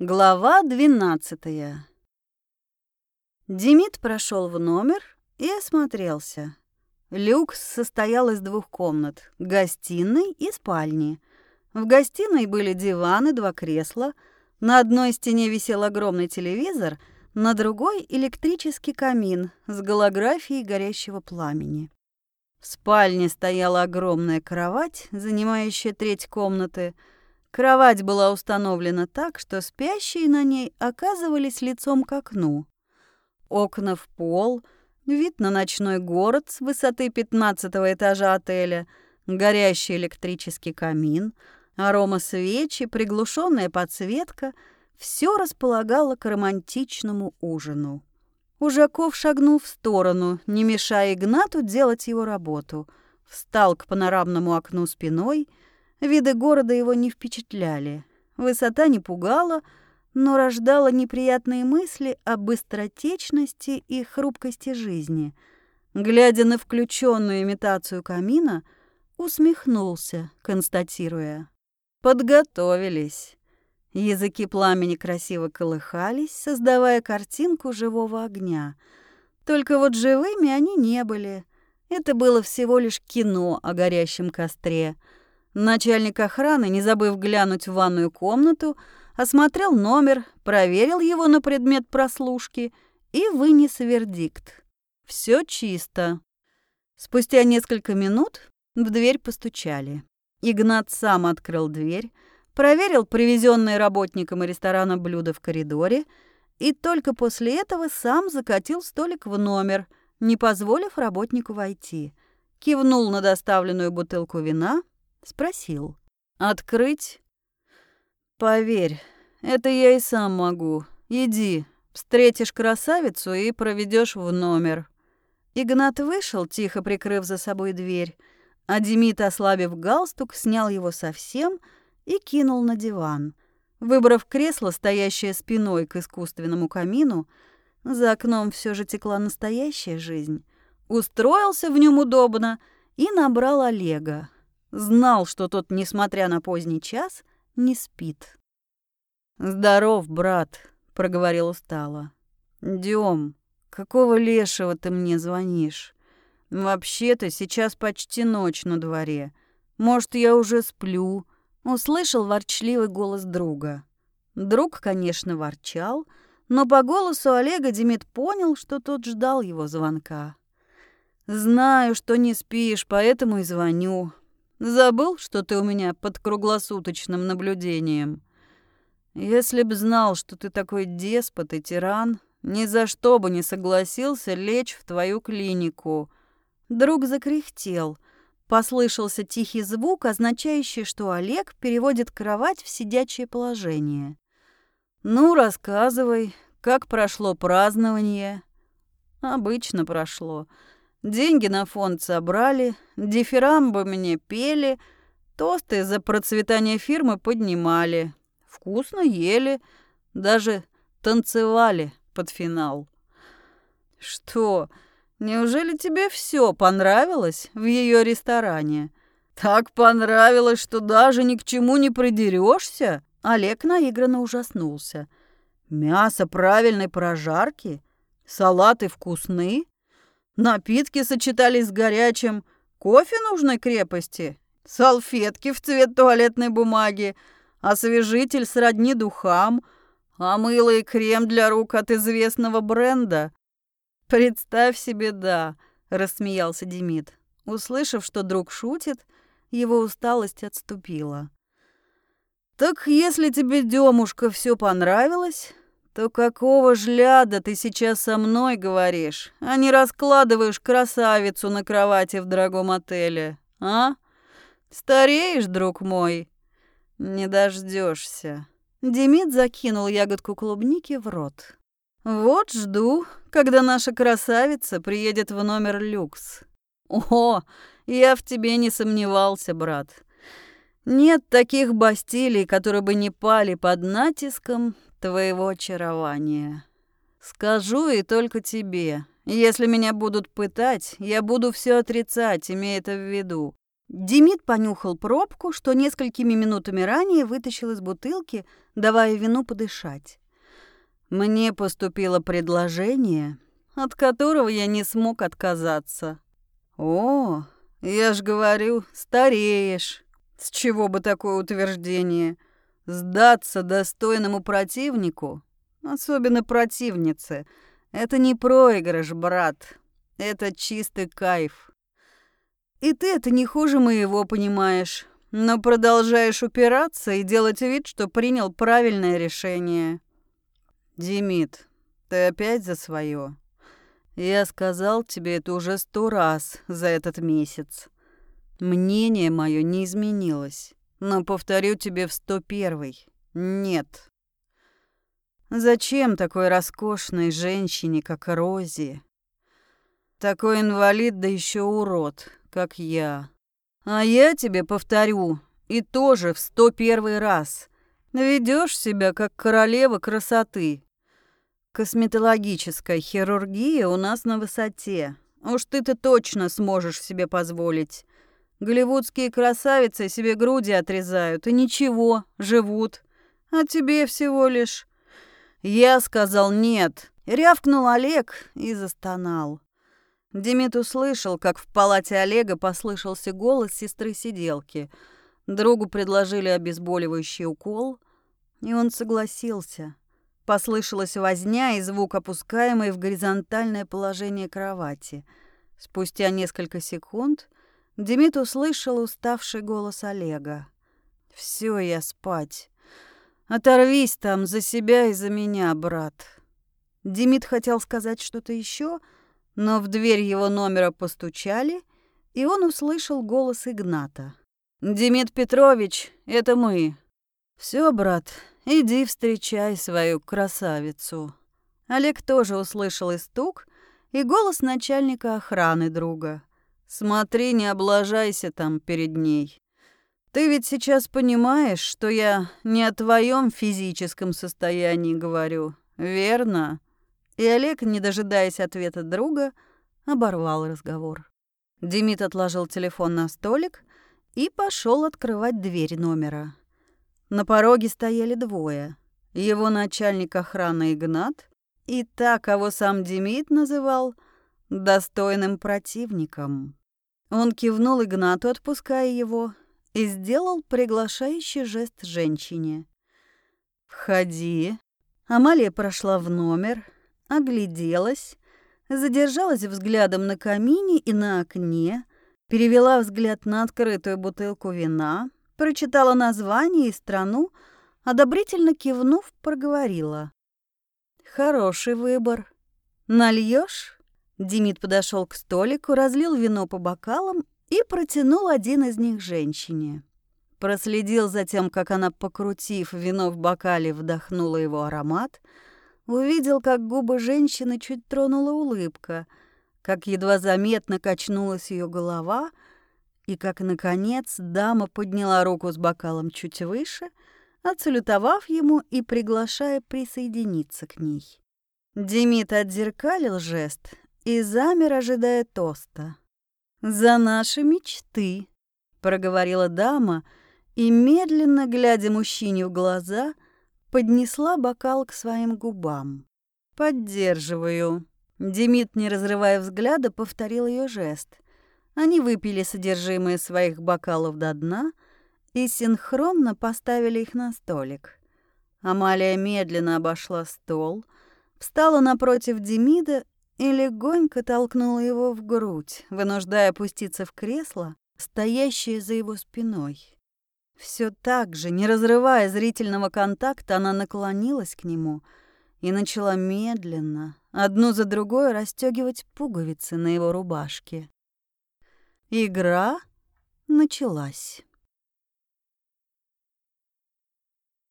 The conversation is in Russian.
Глава 12 Демид прошел в номер и осмотрелся. Люкс состоял из двух комнат – гостиной и спальни. В гостиной были диваны, два кресла. На одной стене висел огромный телевизор, на другой – электрический камин с голографией горящего пламени. В спальне стояла огромная кровать, занимающая треть комнаты – Кровать была установлена так, что спящие на ней оказывались лицом к окну. Окна в пол, вид на ночной город с высоты пятнадцатого этажа отеля, горящий электрический камин, арома свечи, приглушенная подсветка — все располагало к романтичному ужину. Ужаков шагнул в сторону, не мешая Игнату делать его работу. Встал к панорамному окну спиной — Виды города его не впечатляли. Высота не пугала, но рождала неприятные мысли о быстротечности и хрупкости жизни. Глядя на включенную имитацию камина, усмехнулся, констатируя. Подготовились. Языки пламени красиво колыхались, создавая картинку живого огня. Только вот живыми они не были. Это было всего лишь кино о горящем костре — Начальник охраны, не забыв глянуть в ванную комнату, осмотрел номер, проверил его на предмет прослушки и вынес вердикт. Все чисто. Спустя несколько минут в дверь постучали. Игнат сам открыл дверь, проверил привезенные работникам ресторана блюда в коридоре и только после этого сам закатил столик в номер, не позволив работнику войти. Кивнул на доставленную бутылку вина — Спросил. «Открыть?» «Поверь, это я и сам могу. Иди, встретишь красавицу и проведешь в номер». Игнат вышел, тихо прикрыв за собой дверь, а Демид, ослабив галстук, снял его совсем и кинул на диван. Выбрав кресло, стоящее спиной к искусственному камину, за окном все же текла настоящая жизнь, устроился в нем удобно и набрал Олега. Знал, что тот, несмотря на поздний час, не спит. «Здоров, брат», — проговорил устало. «Дём, какого лешего ты мне звонишь? Вообще-то сейчас почти ночь на дворе. Может, я уже сплю?» Услышал ворчливый голос друга. Друг, конечно, ворчал, но по голосу Олега Демид понял, что тот ждал его звонка. «Знаю, что не спишь, поэтому и звоню. Забыл, что ты у меня под круглосуточным наблюдением? Если б знал, что ты такой деспот и тиран, ни за что бы не согласился лечь в твою клинику. Друг закряхтел. Послышался тихий звук, означающий, что Олег переводит кровать в сидячее положение. «Ну, рассказывай, как прошло празднование?» «Обычно прошло. Деньги на фонд собрали, дифирамбы мне пели, тосты за процветание фирмы поднимали, вкусно ели, даже танцевали под финал. Что, неужели тебе все понравилось в ее ресторане? Так понравилось, что даже ни к чему не придерешься? Олег наигранно ужаснулся. Мясо правильной прожарки, салаты вкусные, Напитки сочетались с горячим, кофе нужной крепости, салфетки в цвет туалетной бумаги, освежитель сродни духам, а мыло и крем для рук от известного бренда. «Представь себе, да», — рассмеялся Демид. Услышав, что друг шутит, его усталость отступила. «Так если тебе, Демушка, все понравилось, то какого жляда ты сейчас со мной говоришь, а не раскладываешь красавицу на кровати в дорогом отеле, а? Стареешь, друг мой? Не дождешься. Демид закинул ягодку клубники в рот. Вот жду, когда наша красавица приедет в номер люкс. О, я в тебе не сомневался, брат. Нет таких бастилий, которые бы не пали под натиском твоего очарования. Скажу и только тебе. Если меня будут пытать, я буду все отрицать, имея это в виду. Демид понюхал пробку, что несколькими минутами ранее вытащил из бутылки, давая вину подышать. Мне поступило предложение, от которого я не смог отказаться. О, я ж говорю, стареешь. С чего бы такое утверждение? Сдаться достойному противнику, особенно противнице, это не проигрыш, брат. Это чистый кайф. И ты это не хуже моего понимаешь, но продолжаешь упираться и делать вид, что принял правильное решение. Демид, ты опять за свое. Я сказал тебе это уже сто раз за этот месяц. Мнение мое не изменилось, но повторю тебе в сто первый. Нет. Зачем такой роскошной женщине, как Рози? Такой инвалид, да еще урод, как я. А я тебе повторю, и тоже в сто первый раз. Ведешь себя, как королева красоты. Косметологическая хирургия у нас на высоте. Уж ты-то точно сможешь себе позволить. Голливудские красавицы себе груди отрезают, и ничего, живут. А тебе всего лишь... Я сказал нет. Рявкнул Олег и застонал. Демид услышал, как в палате Олега послышался голос сестры-сиделки. Другу предложили обезболивающий укол, и он согласился. Послышалась возня и звук, опускаемый в горизонтальное положение кровати. Спустя несколько секунд Демид услышал уставший голос Олега. «Все, я спать. Оторвись там за себя и за меня, брат». Демид хотел сказать что-то еще, но в дверь его номера постучали, и он услышал голос Игната. «Демид Петрович, это мы». Все, брат, иди встречай свою красавицу». Олег тоже услышал и стук, и голос начальника охраны друга. «Смотри, не облажайся там перед ней. Ты ведь сейчас понимаешь, что я не о твоем физическом состоянии говорю, верно?» И Олег, не дожидаясь ответа друга, оборвал разговор. Демид отложил телефон на столик и пошел открывать дверь номера. На пороге стояли двое. Его начальник охраны Игнат и та, кого сам Демид называл достойным противником. Он кивнул Игнату, отпуская его, и сделал приглашающий жест женщине. «Входи». Амалия прошла в номер, огляделась, задержалась взглядом на камине и на окне, перевела взгляд на открытую бутылку вина, прочитала название и страну, одобрительно кивнув, проговорила. «Хороший выбор. Нальешь?» Демид подошел к столику, разлил вино по бокалам и протянул один из них женщине. Проследил за тем, как она, покрутив вино в бокале, вдохнула его аромат — увидел, как губы женщины чуть тронула улыбка, как едва заметно качнулась ее голова, и как, наконец, дама подняла руку с бокалом чуть выше, отсалютовав ему и приглашая присоединиться к ней. Демид отзеркалил жест и замер, ожидая тоста. «За наши мечты», — проговорила дама, и, медленно глядя мужчине в глаза, — поднесла бокал к своим губам. «Поддерживаю». Демид, не разрывая взгляда, повторил ее жест. Они выпили содержимое своих бокалов до дна и синхронно поставили их на столик. Амалия медленно обошла стол, встала напротив Демида и легонько толкнула его в грудь, вынуждая опуститься в кресло, стоящее за его спиной. Все так же, не разрывая зрительного контакта, она наклонилась к нему и начала медленно, одну за другой, расстегивать пуговицы на его рубашке. Игра началась.